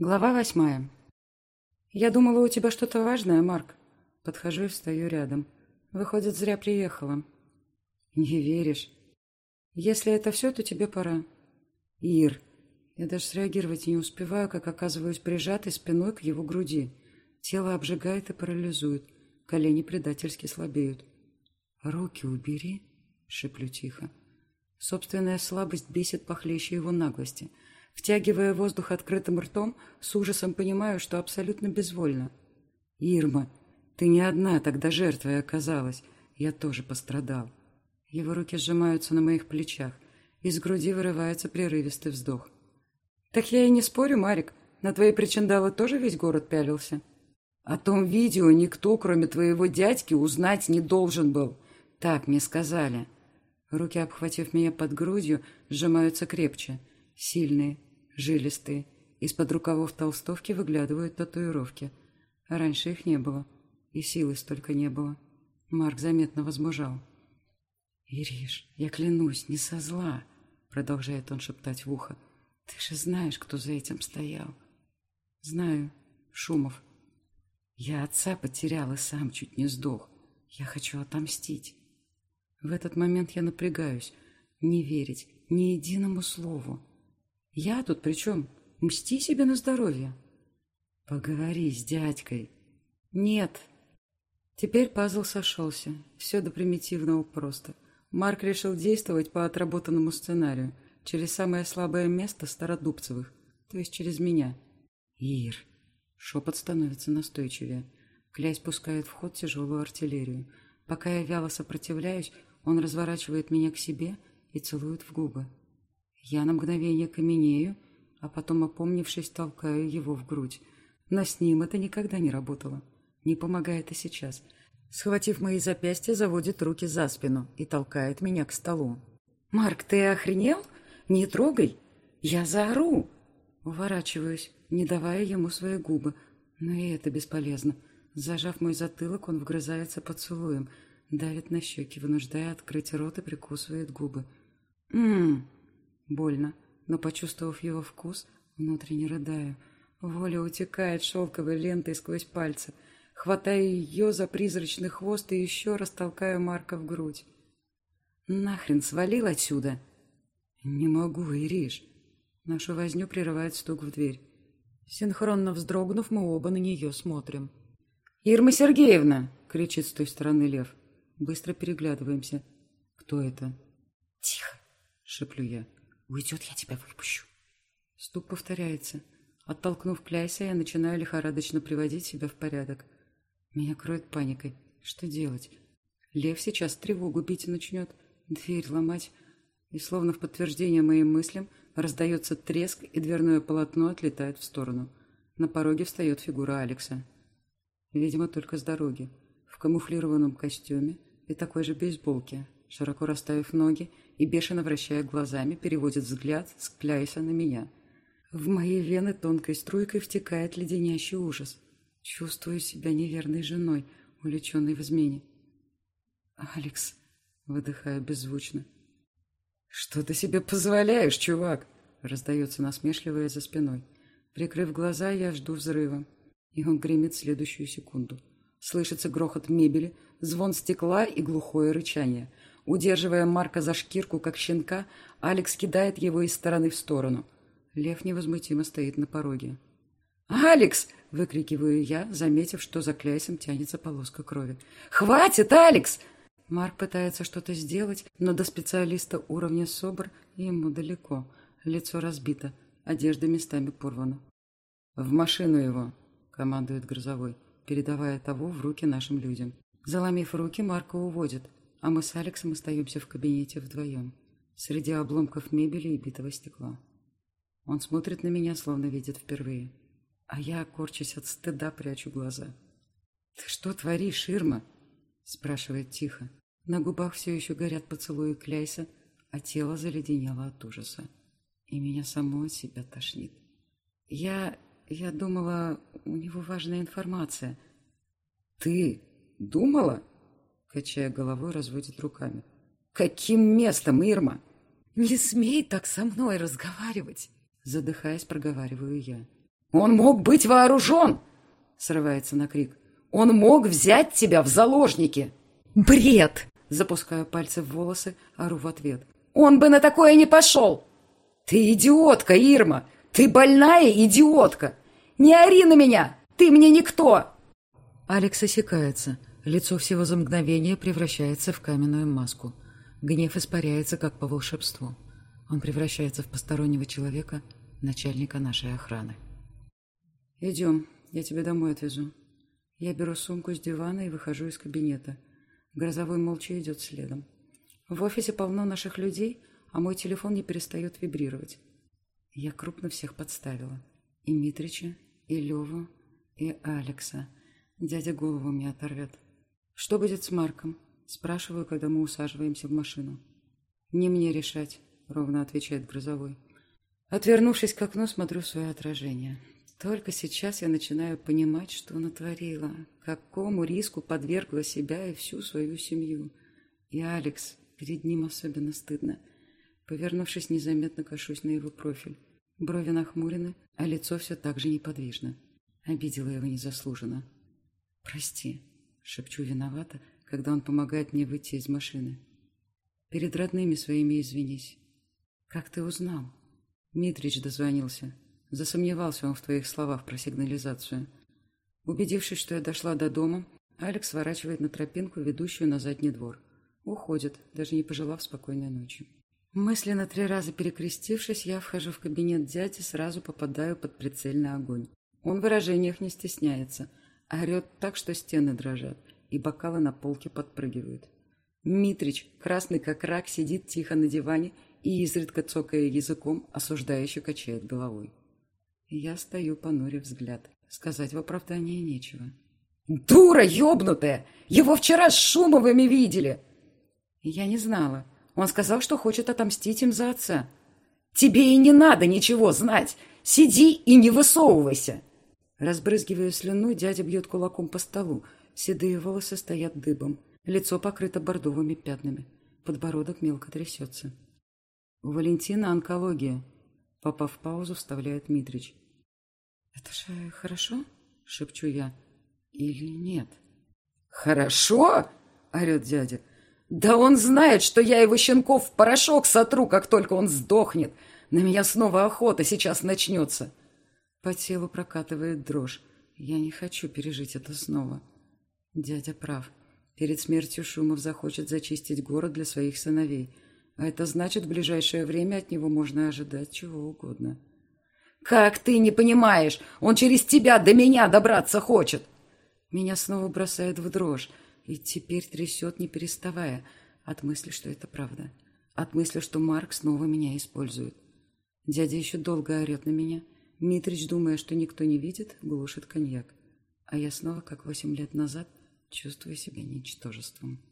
Глава восьмая. «Я думала, у тебя что-то важное, Марк». Подхожу и встаю рядом. Выходит, зря приехала. «Не веришь? Если это все, то тебе пора». «Ир». Я даже среагировать не успеваю, как оказываюсь прижатой спиной к его груди. Тело обжигает и парализует. Колени предательски слабеют. «Руки убери», — шеплю тихо. Собственная слабость бесит похлеще его наглости — Втягивая воздух открытым ртом, с ужасом понимаю, что абсолютно безвольна. «Ирма, ты не одна тогда жертвой оказалась. Я тоже пострадал». Его руки сжимаются на моих плечах. Из груди вырывается прерывистый вздох. «Так я и не спорю, Марик. На твои причиндалы тоже весь город пялился?» «О том видео никто, кроме твоего дядьки, узнать не должен был. Так мне сказали». Руки, обхватив меня под грудью, сжимаются крепче. Сильные, жилистые. Из-под рукавов толстовки выглядывают татуировки. Раньше их не было. И силы столько не было. Марк заметно возмужал. «Ириш, я клянусь, не со зла», — продолжает он шептать в ухо. «Ты же знаешь, кто за этим стоял». «Знаю. Шумов. Я отца потерял и сам чуть не сдох. Я хочу отомстить». В этот момент я напрягаюсь. Не верить ни единому слову. Я тут при чем? Мсти себе на здоровье. Поговори с дядькой. Нет. Теперь пазл сошелся. Все до примитивного просто. Марк решил действовать по отработанному сценарию. Через самое слабое место Стародубцевых. То есть через меня. Ир. Шепот становится настойчивее. Князь пускает в ход тяжелую артиллерию. Пока я вяло сопротивляюсь, он разворачивает меня к себе и целует в губы. Я на мгновение каменею, а потом, опомнившись, толкаю его в грудь. Но с ним это никогда не работало. Не помогает и сейчас. Схватив мои запястья, заводит руки за спину и толкает меня к столу. «Марк, ты охренел? Не трогай! Я заору!» Уворачиваюсь, не давая ему свои губы. Но и это бесполезно. Зажав мой затылок, он вгрызается поцелуем, давит на щеки, вынуждая открыть рот и прикусывает губы. «Ммм!» Больно, но, почувствовав его вкус, внутренне рыдаю. Воля утекает шелковой лентой сквозь пальцы. Хватаю ее за призрачный хвост и еще раз толкаю Марка в грудь. «Нахрен свалил отсюда!» «Не могу, Ириш!» Нашу возню прерывает стук в дверь. Синхронно вздрогнув, мы оба на нее смотрим. «Ирма Сергеевна!» — кричит с той стороны Лев. Быстро переглядываемся. «Кто это?» «Тихо!» — шеплю я. Уйдет, я тебя выпущу. Стук повторяется. Оттолкнув Кляйса, я начинаю лихорадочно приводить себя в порядок. Меня кроет паникой. Что делать? Лев сейчас тревогу бить начнет, дверь ломать. И словно в подтверждение моим мыслям раздается треск, и дверное полотно отлетает в сторону. На пороге встает фигура Алекса. Видимо, только с дороги. В камуфлированном костюме и такой же бейсболке, широко расставив ноги и, бешено вращая глазами, переводит взгляд с на меня. В мои вены тонкой струйкой втекает леденящий ужас. Чувствую себя неверной женой, увлеченной в измене. «Алекс», — выдыхаю беззвучно. «Что ты себе позволяешь, чувак?» — раздается насмешливое за спиной. Прикрыв глаза, я жду взрыва, и он гремит следующую секунду. Слышится грохот мебели, звон стекла и глухое рычание. Удерживая Марка за шкирку, как щенка, Алекс кидает его из стороны в сторону. Лев невозмутимо стоит на пороге. «Алекс!» — выкрикиваю я, заметив, что за Кляйсом тянется полоска крови. «Хватит, Алекс!» Марк пытается что-то сделать, но до специалиста уровня СОБР ему далеко. Лицо разбито, одежда местами порвана. «В машину его!» — командует Грозовой, передавая того в руки нашим людям. Заломив руки, Марка уводит — а мы с Алексом остаемся в кабинете вдвоем, среди обломков мебели и битого стекла. Он смотрит на меня, словно видит впервые, а я, корчась от стыда, прячу глаза. «Ты что творишь, Ирма?» — спрашивает тихо. На губах все еще горят поцелуи Кляйса, а тело заледенело от ужаса. И меня само от себя тошнит. Я... я думала, у него важная информация. «Ты думала?» Качая головой, разводит руками. «Каким местом, Ирма?» «Не смей так со мной разговаривать!» Задыхаясь, проговариваю я. Он мог быть вооружен!» Срывается на крик. «Он мог взять тебя в заложники!» «Бред!» Запускаю пальцы в волосы, ору в ответ. «Он бы на такое не пошел!» «Ты идиотка, Ирма! Ты больная идиотка! Не ори на меня! Ты мне никто!» Алекс осекается. Лицо всего за мгновение превращается в каменную маску. Гнев испаряется, как по волшебству. Он превращается в постороннего человека, начальника нашей охраны. «Идем, я тебя домой отвезу». Я беру сумку с дивана и выхожу из кабинета. Грозовой молча идет следом. В офисе полно наших людей, а мой телефон не перестает вибрировать. Я крупно всех подставила. И Митрича, и Леву, и Алекса. Дядя голову мне оторвет. «Что будет с Марком?» Спрашиваю, когда мы усаживаемся в машину. «Не мне решать», — ровно отвечает Грозовой. Отвернувшись к окну, смотрю свое отражение. Только сейчас я начинаю понимать, что натворила, какому риску подвергла себя и всю свою семью. И Алекс, перед ним особенно стыдно. Повернувшись, незаметно кашусь на его профиль. Брови нахмурены, а лицо все так же неподвижно. Обидела его незаслуженно. «Прости», — шепчу виновата, когда он помогает мне выйти из машины. «Перед родными своими извинись». «Как ты узнал?» Митрич дозвонился. Засомневался он в твоих словах про сигнализацию. Убедившись, что я дошла до дома, Алекс сворачивает на тропинку, ведущую на задний двор. Уходит, даже не пожелав спокойной ночи. Мысленно три раза перекрестившись, я вхожу в кабинет дяди, сразу попадаю под прицельный огонь. Он в выражениях не стесняется, орет так, что стены дрожат, и бокалы на полке подпрыгивают. Митрич, красный как рак, сидит тихо на диване и, изредка цокая языком, осуждающе качает головой. Я стою, понурив взгляд. Сказать в оправдании нечего. «Дура ёбнутая! Его вчера с Шумовыми видели!» Я не знала. Он сказал, что хочет отомстить им за отца. «Тебе и не надо ничего знать! Сиди и не высовывайся!» Разбрызгивая слюну, дядя бьет кулаком по столу. Седые волосы стоят дыбом. Лицо покрыто бордовыми пятнами. Подбородок мелко трясется. «У Валентина онкология», — попав в паузу, вставляет Митрич. «Это же хорошо?» — шепчу я. «Или нет?» «Хорошо?» — орет дядя. «Да он знает, что я его щенков в порошок сотру, как только он сдохнет. На меня снова охота сейчас начнется». По телу прокатывает дрожь. Я не хочу пережить это снова. Дядя прав. Перед смертью Шумов захочет зачистить город для своих сыновей. А это значит, в ближайшее время от него можно ожидать чего угодно. «Как ты не понимаешь? Он через тебя до меня добраться хочет!» Меня снова бросает в дрожь, и теперь трясет, не переставая, от мысли, что это правда. От мысли, что Марк снова меня использует. Дядя еще долго орет на меня. Митрич, думая, что никто не видит, глушит коньяк. А я снова, как восемь лет назад, чувствую себя ничтожеством.